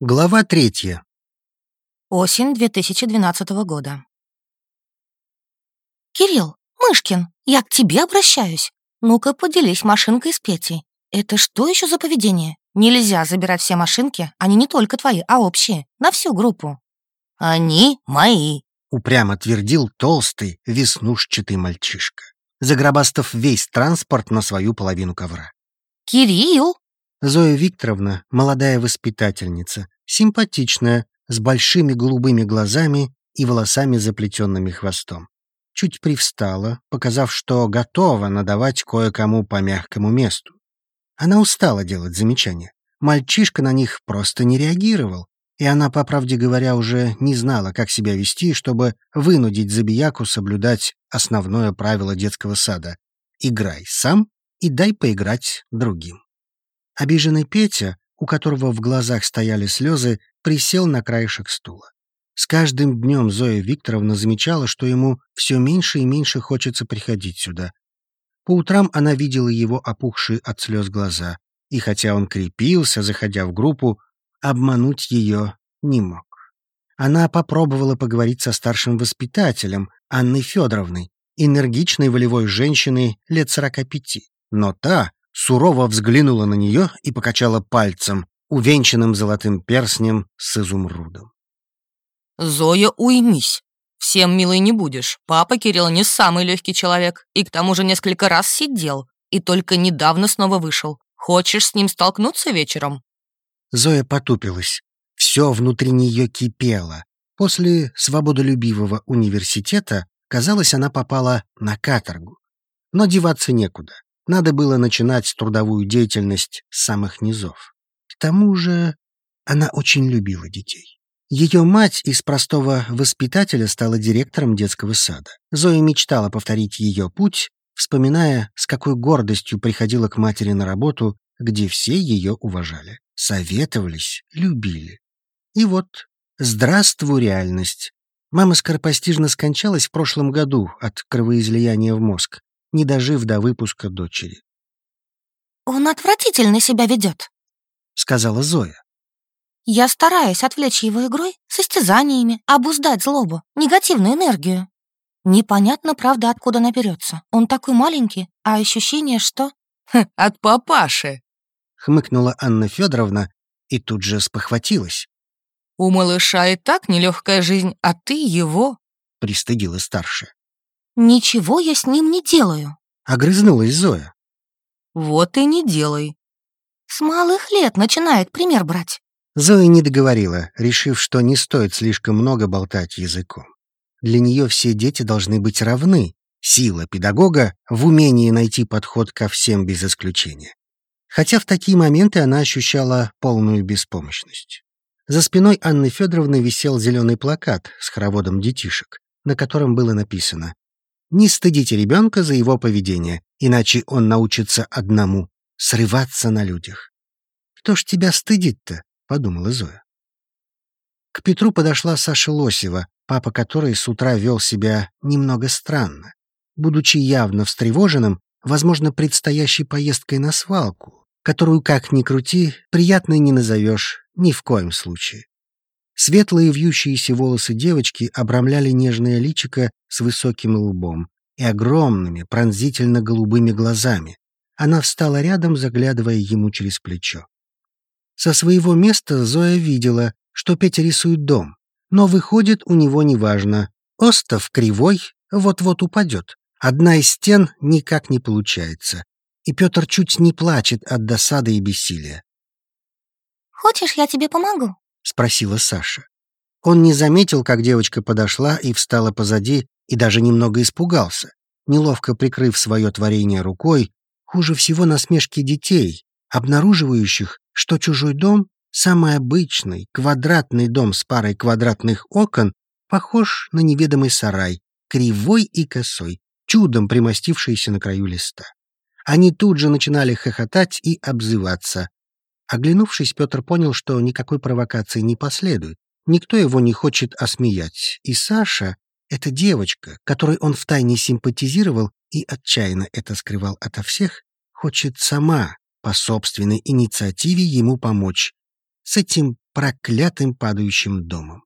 Глава третья. Осень 2012 года. «Кирилл, Мышкин, я к тебе обращаюсь. Ну-ка, поделись машинкой с Петей. Это что еще за поведение? Нельзя забирать все машинки, они не только твои, а общие, на всю группу». «Они мои», — упрямо твердил толстый, веснушчатый мальчишка, загробастав весь транспорт на свою половину ковра. «Кирилл!» Зоя Викторовна, молодая воспитательница, симпатичная, с большими голубыми глазами и волосами, заплетенными хвостом. Чуть привстала, показав, что готова надавать кое-кому по мягкому месту. Она устала делать замечания. Мальчишка на них просто не реагировал, и она, по правде говоря, уже не знала, как себя вести, чтобы вынудить забияку соблюдать основное правило детского сада — играй сам и дай поиграть другим. Обиженный Петя, у которого в глазах стояли слезы, присел на краешек стула. С каждым днем Зоя Викторовна замечала, что ему все меньше и меньше хочется приходить сюда. По утрам она видела его опухшие от слез глаза, и хотя он крепился, заходя в группу, обмануть ее не мог. Она попробовала поговорить со старшим воспитателем, Анной Федоровной, энергичной волевой женщиной лет сорока пяти, но та сурово взглянула на нее и покачала пальцем, увенчанным золотым перстнем с изумрудом. «Зоя, уймись. Всем милой не будешь. Папа Кирилл не самый легкий человек, и к тому же несколько раз сидел, и только недавно снова вышел. Хочешь с ним столкнуться вечером?» Зоя потупилась. Все внутри нее кипело. После свободолюбивого университета, казалось, она попала на каторгу. Но деваться некуда. Надо было начинать трудовую деятельность с самых низов. К тому же она очень любила детей. Ее мать из простого воспитателя стала директором детского сада. Зоя мечтала повторить ее путь, вспоминая, с какой гордостью приходила к матери на работу, где все ее уважали, советовались, любили. И вот, здравствуй, реальность. Мама скоропостижно скончалась в прошлом году от кровоизлияния в мозг не дожив до выпуска дочери. «Он отвратительно себя ведет», — сказала Зоя. «Я стараюсь отвлечь его игрой, состязаниями, обуздать злобу, негативную энергию. Непонятно, правда, откуда она берется. Он такой маленький, а ощущение, что...» «От папаши», — хмыкнула Анна Федоровна и тут же спохватилась. «У малыша и так нелегкая жизнь, а ты его...» — пристыдила старшая. «Ничего я с ним не делаю», — огрызнулась Зоя. «Вот и не делай». «С малых лет начинает пример брать». Зоя не договорила, решив, что не стоит слишком много болтать языком. Для нее все дети должны быть равны. Сила педагога в умении найти подход ко всем без исключения. Хотя в такие моменты она ощущала полную беспомощность. За спиной Анны Федоровны висел зеленый плакат с хороводом детишек, на котором было написано не стыдите ребенка за его поведение, иначе он научится одному — срываться на людях. «Кто ж тебя стыдит-то?» — подумала Зоя. К Петру подошла Саша Лосева, папа которой с утра вел себя немного странно. Будучи явно встревоженным, возможно, предстоящей поездкой на свалку, которую, как ни крути, приятной не назовешь ни в коем случае. Светлые вьющиеся волосы девочки обрамляли нежное личико с высоким лбом и огромными пронзительно-голубыми глазами. Она встала рядом, заглядывая ему через плечо. Со своего места Зоя видела, что Петя рисует дом, но выходит у него неважно. Остов кривой, вот-вот упадет. Одна из стен никак не получается. И Петр чуть не плачет от досады и бессилия. «Хочешь, я тебе помогу?» — спросила Саша. Он не заметил, как девочка подошла и встала позади, и даже немного испугался. Неловко прикрыв свое творение рукой, хуже всего насмешки детей, обнаруживающих, что чужой дом, самый обычный, квадратный дом с парой квадратных окон, похож на неведомый сарай, кривой и косой, чудом примостившийся на краю листа. Они тут же начинали хохотать и обзываться, Оглянувшись, Петр понял, что никакой провокации не последует. Никто его не хочет осмеять. И Саша — эта девочка, которой он втайне симпатизировал и отчаянно это скрывал ото всех, хочет сама, по собственной инициативе, ему помочь. С этим проклятым падающим домом.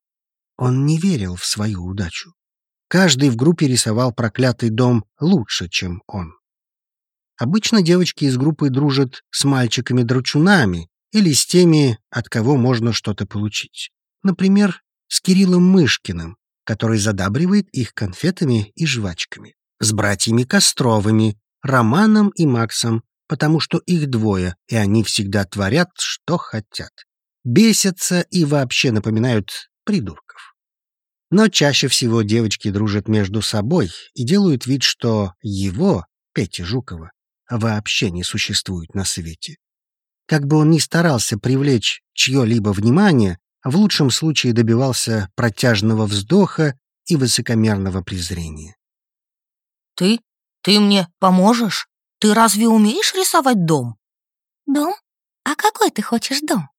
Он не верил в свою удачу. Каждый в группе рисовал проклятый дом лучше, чем он. Обычно девочки из группы дружат с мальчиками-драчунами или с теми, от кого можно что-то получить. Например, с Кириллом Мышкиным, который задабривает их конфетами и жвачками. С братьями Костровыми, Романом и Максом, потому что их двое, и они всегда творят, что хотят. Бесятся и вообще напоминают придурков. Но чаще всего девочки дружат между собой и делают вид, что его, Пети Жукова, вообще не существует на свете. Как бы он ни старался привлечь чье-либо внимание, в лучшем случае добивался протяжного вздоха и высокомерного презрения. «Ты? Ты мне поможешь? Ты разве умеешь рисовать дом?» «Дом? А какой ты хочешь дом?»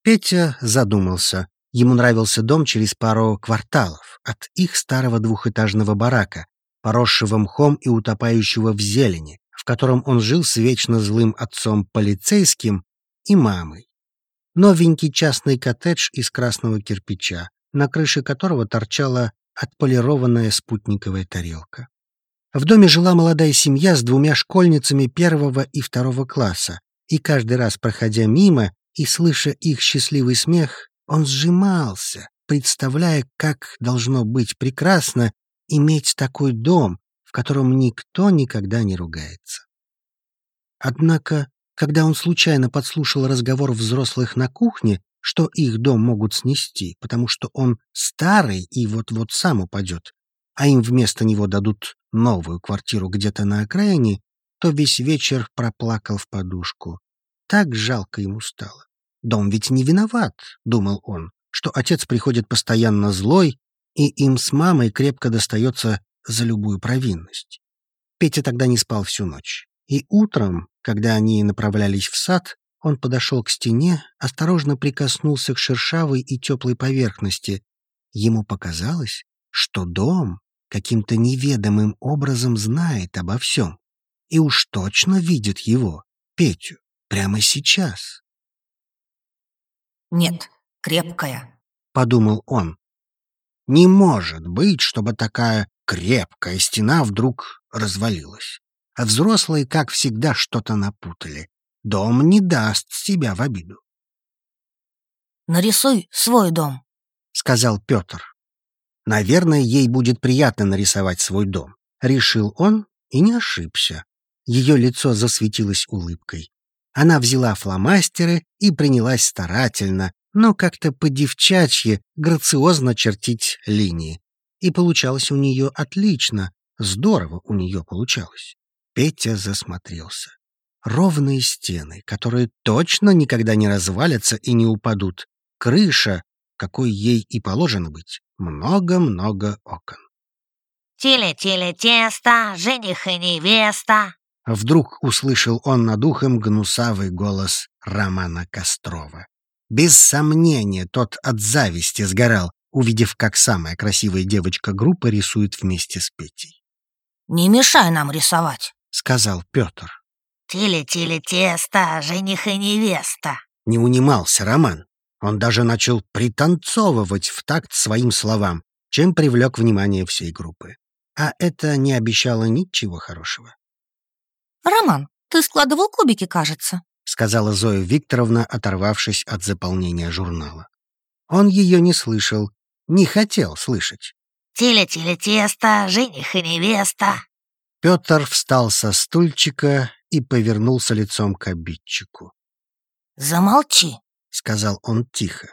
Петя задумался. Ему нравился дом через пару кварталов от их старого двухэтажного барака, поросшего мхом и утопающего в зелени, в котором он жил с вечно злым отцом полицейским и мамой. Новенький частный коттедж из красного кирпича, на крыше которого торчала отполированная спутниковая тарелка. В доме жила молодая семья с двумя школьницами первого и второго класса, и каждый раз, проходя мимо и слыша их счастливый смех, он сжимался, представляя, как должно быть прекрасно иметь такой дом, котором никто никогда не ругается. Однако, когда он случайно подслушал разговор взрослых на кухне, что их дом могут снести, потому что он старый и вот-вот сам упадет, а им вместо него дадут новую квартиру где-то на окраине, то весь вечер проплакал в подушку. Так жалко ему стало. Дом ведь не виноват, думал он, что отец приходит постоянно злой, и им с мамой крепко достается за любую провинность. Петя тогда не спал всю ночь. И утром, когда они направлялись в сад, он подошел к стене, осторожно прикоснулся к шершавой и теплой поверхности. Ему показалось, что дом каким-то неведомым образом знает обо всем и уж точно видит его, Петю, прямо сейчас. «Нет, крепкая», — подумал он. «Не может быть, чтобы такая крепкая стена вдруг развалилась. А взрослые, как всегда, что-то напутали. Дом не даст себя в обиду. «Нарисуй свой дом», — сказал Петр. Наверное, ей будет приятно нарисовать свой дом. Решил он и не ошибся. Ее лицо засветилось улыбкой. Она взяла фломастеры и принялась старательно, но как-то по-девчачьи, грациозно чертить линии. И получалось у нее отлично, здорово у нее получалось. Петя засмотрелся. Ровные стены, которые точно никогда не развалятся и не упадут. Крыша, какой ей и положено быть. Много-много окон. «Теле-теле-тесто, жених и невеста!» Вдруг услышал он над ухом гнусавый голос Романа Кострова. Без сомнения, тот от зависти сгорал, увидев, как самая красивая девочка группы рисует вместе с Петей. «Не мешай нам рисовать», — сказал Петр. «Тили-тили-тесто, жених и невеста». Не унимался Роман. Он даже начал пританцовывать в такт своим словам, чем привлек внимание всей группы. А это не обещало ничего хорошего. «Роман, ты складывал кубики, кажется», — сказала Зоя Викторовна, оторвавшись от заполнения журнала. Он ее не слышал не хотел слышать. «Теле-теле-тесто, жених и невеста!» Петр встал со стульчика и повернулся лицом к обидчику. «Замолчи», — сказал он тихо.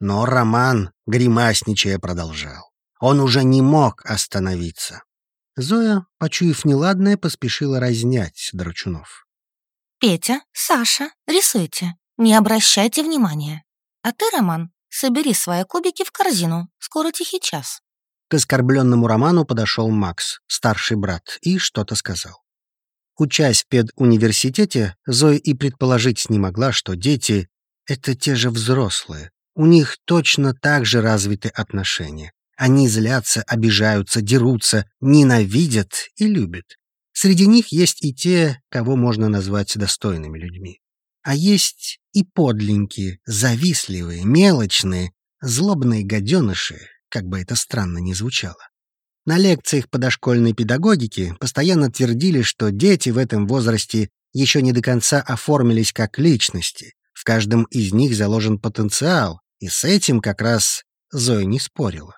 Но Роман, гримасничая, продолжал. Он уже не мог остановиться. Зоя, почуяв неладное, поспешила разнять Драчунов. «Петя, Саша, рисуйте. Не обращайте внимания. А ты, Роман, Собери свои кубики в корзину. Скоро тихий час». К оскорбленному Роману подошел Макс, старший брат, и что-то сказал. Учась в педуниверситете, Зоя и предположить не могла, что дети — это те же взрослые. У них точно так же развиты отношения. Они злятся, обижаются, дерутся, ненавидят и любят. Среди них есть и те, кого можно назвать достойными людьми. А есть и подленькие, завистливые, мелочные, злобные гаденыши, как бы это странно ни звучало. На лекциях по дошкольной педагогике постоянно твердили, что дети в этом возрасте еще не до конца оформились как личности. В каждом из них заложен потенциал, и с этим как раз Зоя не спорила.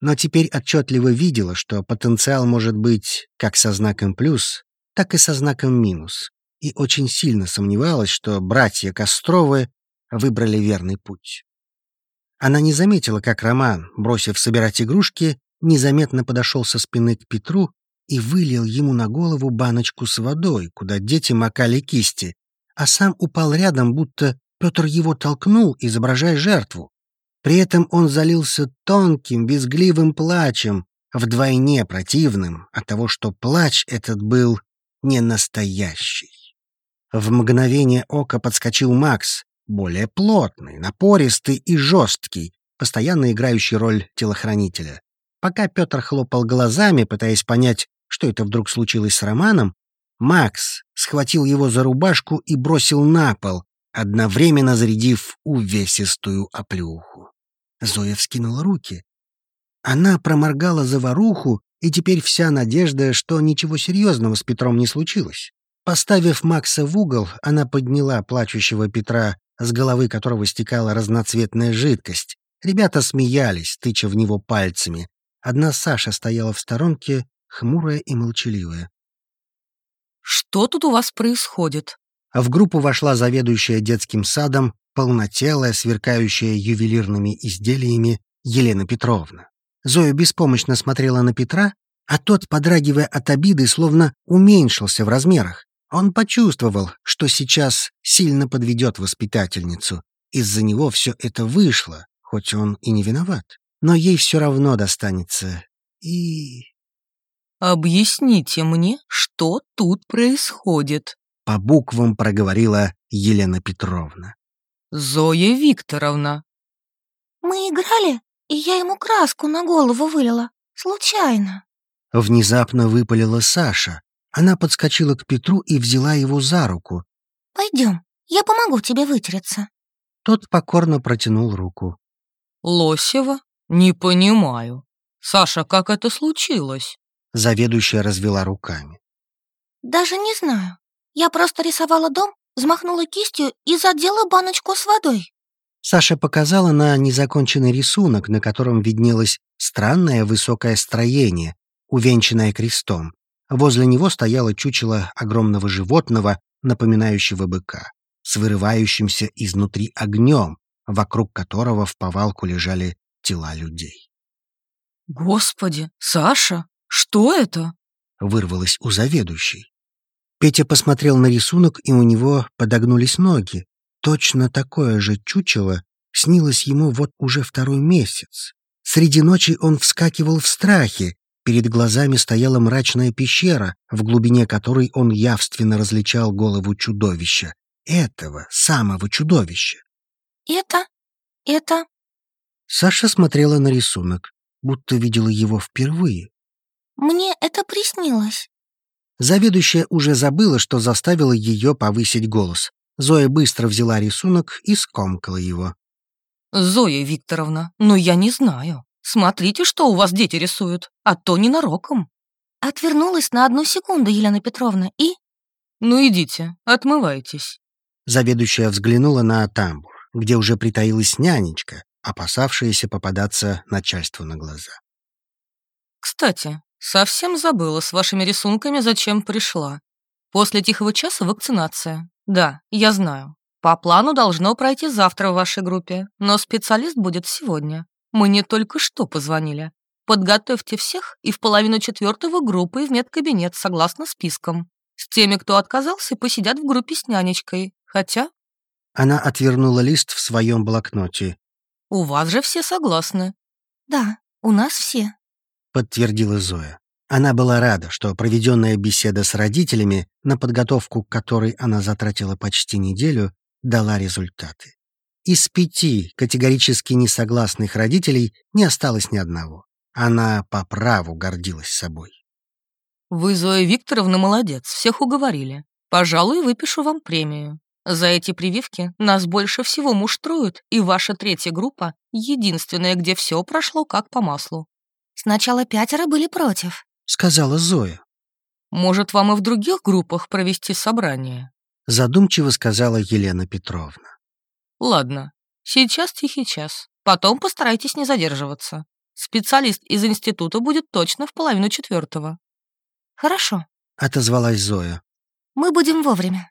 Но теперь отчетливо видела, что потенциал может быть как со знаком плюс, так и со знаком минус, и очень сильно сомневалась, что братья Костровы выбрали верный путь. Она не заметила, как Роман, бросив собирать игрушки, незаметно подошел со спины к Петру и вылил ему на голову баночку с водой, куда дети макали кисти, а сам упал рядом, будто Петр его толкнул, изображая жертву. При этом он залился тонким, безгливым плачем, вдвойне противным от того, что плач этот был не настоящий. В мгновение ока подскочил Макс, более плотный, напористый и жесткий, постоянно играющий роль телохранителя. Пока Петр хлопал глазами, пытаясь понять, что это вдруг случилось с Романом, Макс схватил его за рубашку и бросил на пол, одновременно зарядив увесистую оплюху. Зоя вскинула руки. Она проморгала заваруху, и теперь вся надежда, что ничего серьезного с Петром не случилось. Поставив Макса в угол, она подняла плачущего Петра, с головы которого стекала разноцветная жидкость. Ребята смеялись, тыча в него пальцами. Одна Саша стояла в сторонке, хмурая и молчаливая. «Что тут у вас происходит?» А в группу вошла заведующая детским садом, полнотелая, сверкающая ювелирными изделиями Елена Петровна. Зоя беспомощно смотрела на Петра, а тот, подрагивая от обиды, словно уменьшился в размерах. Он почувствовал, что сейчас сильно подведет воспитательницу. Из-за него все это вышло, хоть он и не виноват. Но ей все равно достанется. И... «Объясните мне, что тут происходит?» По буквам проговорила Елена Петровна. «Зоя Викторовна». Мы играли, и я ему краску на голову вылила. Случайно. Внезапно выпалила Саша. Она подскочила к Петру и взяла его за руку. Пойдем, я помогу тебе вытереться. Тот покорно протянул руку. «Лосева? Не понимаю. Саша, как это случилось?» Заведующая развела руками. Даже не знаю. Я просто рисовала дом, взмахнула кистью и задела баночку с водой. Саша показала на незаконченный рисунок, на котором виднелось странное высокое строение, увенчанное крестом. Возле него стояло чучело огромного животного, напоминающего быка, с вырывающимся изнутри огнем, вокруг которого в повалку лежали тела людей. «Господи, Саша, что это?» — вырвалось у заведующей. Петя посмотрел на рисунок, и у него подогнулись ноги. Точно такое же чучело снилось ему вот уже второй месяц. Среди ночи он вскакивал в страхе. Перед глазами стояла мрачная пещера, в глубине которой он явственно различал голову чудовища. Этого самого чудовища. Это? Это? Саша смотрела на рисунок, будто видела его впервые. Мне это приснилось. Заведующая уже забыла, что заставила ее повысить голос. Зоя быстро взяла рисунок и скомкала его. «Зоя Викторовна, ну я не знаю. Смотрите, что у вас дети рисуют, а то ненароком». Отвернулась на одну секунду, Елена Петровна, и... «Ну идите, отмывайтесь». Заведующая взглянула на тамбур, где уже притаилась нянечка, опасавшаяся попадаться начальству на глаза. «Кстати, совсем забыла с вашими рисунками, зачем пришла. После тихого часа вакцинация. Да, я знаю. По плану должно пройти завтра в вашей группе, но специалист будет сегодня. Мне только что позвонили. Подготовьте всех и в половину четвертого группы в медкабинет согласно спискам. С теми, кто отказался, посидят в группе с нянечкой. Хотя... Она отвернула лист в своем блокноте. У вас же все согласны. Да, у нас все. Подтвердила Зоя. Она была рада, что проведенная беседа с родителями, на подготовку к которой она затратила почти неделю, дала результаты. Из пяти категорически несогласных родителей не осталось ни одного. Она по праву гордилась собой. «Вы, Зоя Викторовна, молодец, всех уговорили. Пожалуй, выпишу вам премию. За эти прививки нас больше всего муштруют, и ваша третья группа — единственная, где все прошло как по маслу. Сначала пятеро были против. Сказала Зоя. Может, вам и в других группах провести собрание? Задумчиво сказала Елена Петровна. Ладно, сейчас тихий час. Потом постарайтесь не задерживаться. Специалист из института будет точно в половину четвертого. Хорошо, Отозвалась Зоя. мы будем вовремя.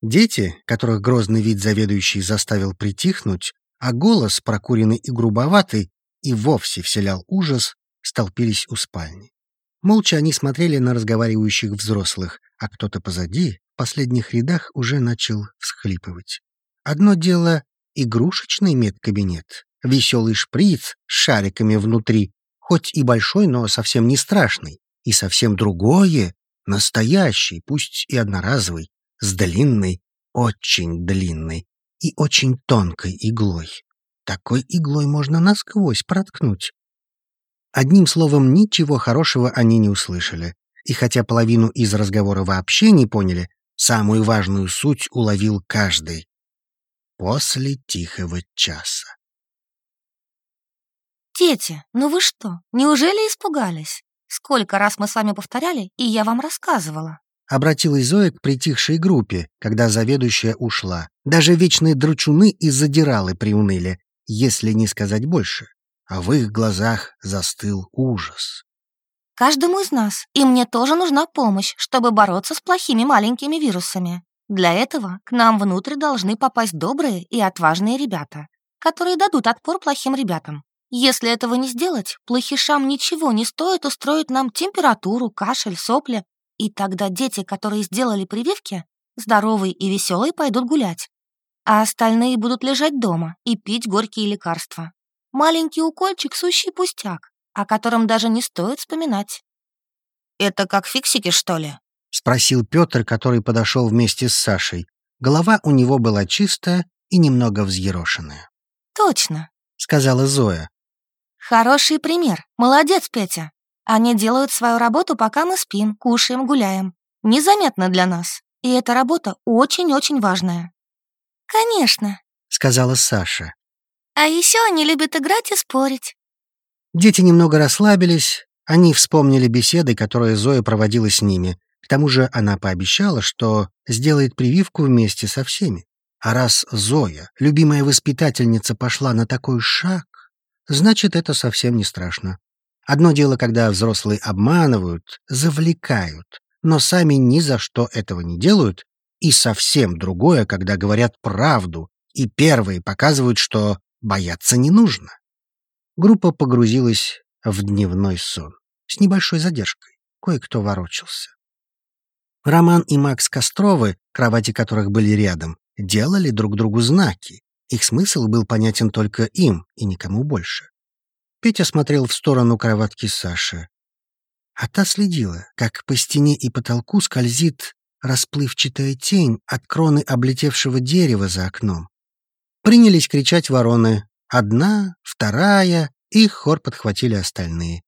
Дети, которых грозный вид заведующий заставил притихнуть, а голос, прокуренный и грубоватый, и вовсе вселял ужас, столпились у спальни. Молча они смотрели на разговаривающих взрослых, а кто-то позади, в последних рядах, уже начал всхлипывать. Одно дело — игрушечный медкабинет, веселый шприц с шариками внутри, хоть и большой, но совсем не страшный, и совсем другое — настоящий, пусть и одноразовый, с длинной, очень длинной и очень тонкой иглой. Такой иглой можно насквозь проткнуть. Одним словом, ничего хорошего они не услышали. И хотя половину из разговора вообще не поняли, самую важную суть уловил каждый. После тихого часа. Дети, ну вы что, неужели испугались? Сколько раз мы с вами повторяли, и я вам рассказывала. Обратилась Зоя к притихшей группе, когда заведующая ушла. Даже вечные дручуны и задиралы приуныли, если не сказать больше. А в их глазах застыл ужас. Каждому из нас, и мне тоже нужна помощь, чтобы бороться с плохими маленькими вирусами. Для этого к нам внутрь должны попасть добрые и отважные ребята, которые дадут отпор плохим ребятам. Если этого не сделать, плохишам ничего не стоит устроить нам температуру, кашель, сопли, и тогда дети, которые сделали прививки, здоровые и веселые, пойдут гулять, а остальные будут лежать дома и пить горькие лекарства. Маленький укольчик — сущий пустяк, о котором даже не стоит вспоминать. Это как фиксики, что ли? — спросил Петр, который подошел вместе с Сашей. Голова у него была чистая и немного взъерошенная. Точно. — сказала Зоя. Хороший пример. Молодец, Петя. Они делают свою работу, пока мы спим, кушаем, гуляем. Незаметно для нас. И эта работа очень-очень важная. Конечно. — сказала Саша. А еще они любят играть и спорить. Дети немного расслабились, они вспомнили беседы, которые Зоя проводила с ними. К тому же она пообещала, что сделает прививку вместе со всеми. А раз Зоя, любимая воспитательница, пошла на такой шаг, значит, это совсем не страшно. Одно дело, когда взрослые обманывают, завлекают, но сами ни за что этого не делают, и совсем другое, когда говорят правду, и первые показывают, что бояться не нужно. Группа погрузилась в дневной сон. С небольшой задержкой. Кое-кто ворочался. Роман и Макс Костровы, кровати которых были рядом, делали друг другу знаки. Их смысл был понятен только им и никому больше. Петя смотрел в сторону кроватки Саши. А та следила, как по стене и потолку скользит расплывчатая тень от кроны облетевшего дерева за окном. Принялись кричать вороны. Одна, вторая, и хор подхватили остальные.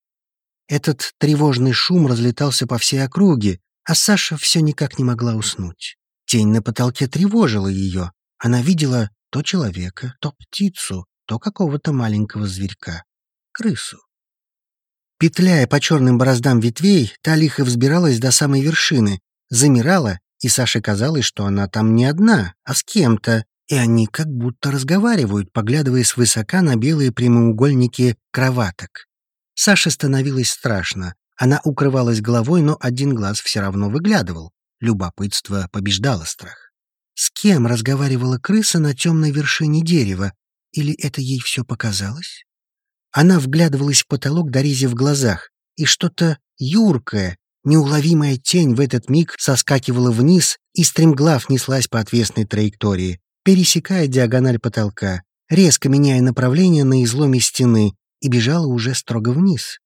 Этот тревожный шум разлетался по всей округе, а Саша все никак не могла уснуть. Тень на потолке тревожила ее. Она видела то человека, то птицу, то какого-то маленького зверька. Крысу. Петляя по черным бороздам ветвей, та лихо взбиралась до самой вершины, замирала, и Саше казалось, что она там не одна, а с кем-то, и они как будто разговаривают, поглядывая свысока на белые прямоугольники кроваток. Саше становилось страшно. Она укрывалась головой, но один глаз все равно выглядывал. Любопытство побеждало страх. С кем разговаривала крыса на темной вершине дерева? Или это ей все показалось? Она вглядывалась в потолок, дорези в глазах, и что-то юркое, неуловимая тень в этот миг соскакивала вниз и стремглав неслась по отвесной траектории, пересекая диагональ потолка, резко меняя направление на изломе стены, и бежала уже строго вниз.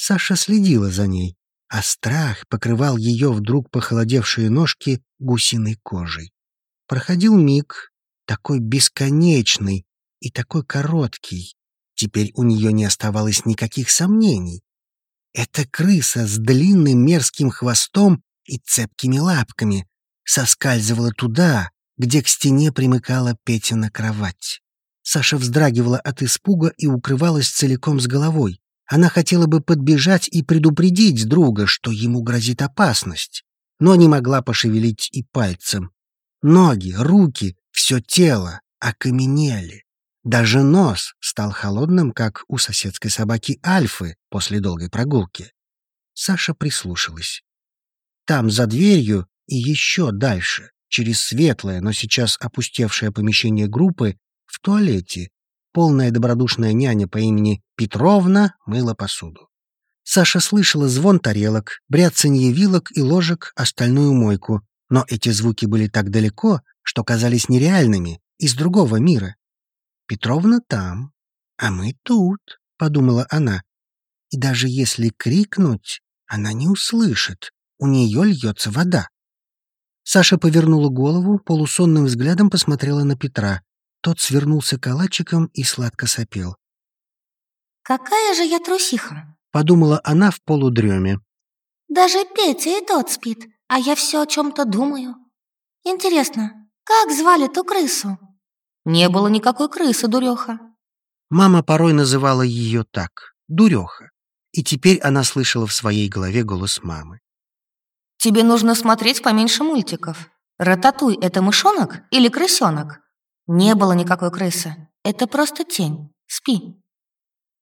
Саша следила за ней, а страх покрывал ее вдруг похолодевшие ножки гусиной кожей. Проходил миг, такой бесконечный и такой короткий. Теперь у нее не оставалось никаких сомнений. Эта крыса с длинным мерзким хвостом и цепкими лапками соскальзывала туда, где к стене примыкала Петина кровать. Саша вздрагивала от испуга и укрывалась целиком с головой. Она хотела бы подбежать и предупредить друга, что ему грозит опасность, но не могла пошевелить и пальцем. Ноги, руки, все тело окаменели. Даже нос стал холодным, как у соседской собаки Альфы после долгой прогулки. Саша прислушалась. Там, за дверью и еще дальше, через светлое, но сейчас опустевшее помещение группы, в туалете, полная добродушная няня по имени Петровна мыла посуду. Саша слышала звон тарелок, бряцанье вилок и ложек, остальную мойку, но эти звуки были так далеко, что казались нереальными, из другого мира. «Петровна там, а мы тут», — подумала она. «И даже если крикнуть, она не услышит, у нее льется вода». Саша повернула голову, полусонным взглядом посмотрела на Петра. Тот свернулся калачиком и сладко сопел. «Какая же я трусиха!» — подумала она в полудреме. «Даже Петя и тот спит, а я все о чем-то думаю. Интересно, как звали ту крысу?» «Не было никакой крысы, дуреха». Мама порой называла ее так — дуреха. И теперь она слышала в своей голове голос мамы. «Тебе нужно смотреть поменьше мультиков. Рататуй — это мышонок или крысенок?» «Не было никакой крысы. Это просто тень. Спи».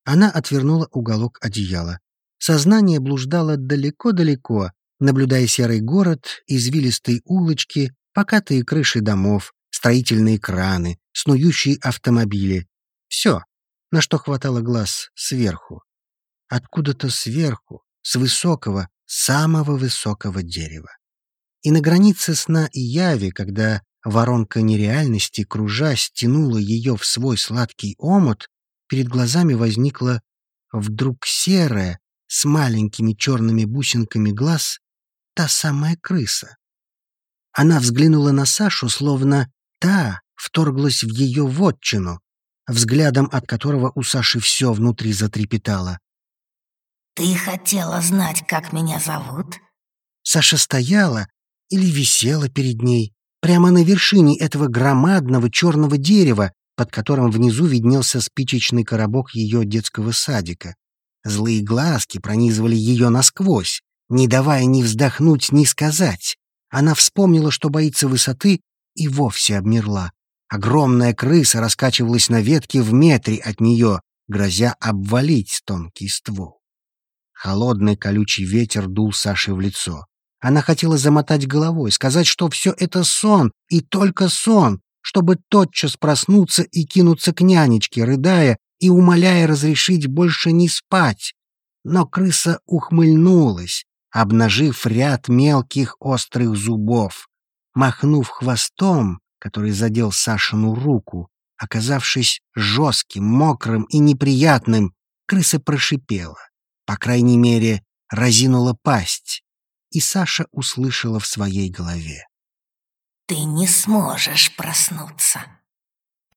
Она отвернула уголок одеяла. Сознание блуждало далеко-далеко, наблюдая серый город, извилистые улочки, покатые крыши домов, строительные краны, снующие автомобили. Все, на что хватало глаз сверху. Откуда-то сверху, с высокого, самого высокого дерева. И на границе сна и яви, когда воронка нереальности, кружась, тянула ее в свой сладкий омут, перед глазами возникла вдруг серая, с маленькими черными бусинками глаз, та самая крыса. Она взглянула на Сашу, словно та вторглась в ее вотчину, взглядом от которого у Саши все внутри затрепетало. «Ты хотела знать, как меня зовут?» Саша стояла или висела перед ней, прямо на вершине этого громадного черного дерева, под которым внизу виднелся спичечный коробок ее детского садика. Злые глазки пронизывали ее насквозь, не давая ни вздохнуть, ни сказать. Она вспомнила, что боится высоты, и вовсе обмерла. Огромная крыса раскачивалась на ветке в метре от нее, грозя обвалить тонкий ствол. Холодный колючий ветер дул Саше в лицо. Она хотела замотать головой, сказать, что все это сон, и только сон, чтобы тотчас проснуться и кинуться к нянечке, рыдая и умоляя разрешить больше не спать. Но крыса ухмыльнулась, обнажив ряд мелких острых зубов. Махнув хвостом, который задел Сашину руку, оказавшись жестким, мокрым и неприятным, крыса прошипела. По крайней мере, разинула пасть. И Саша услышала в своей голове. Ты не сможешь проснуться.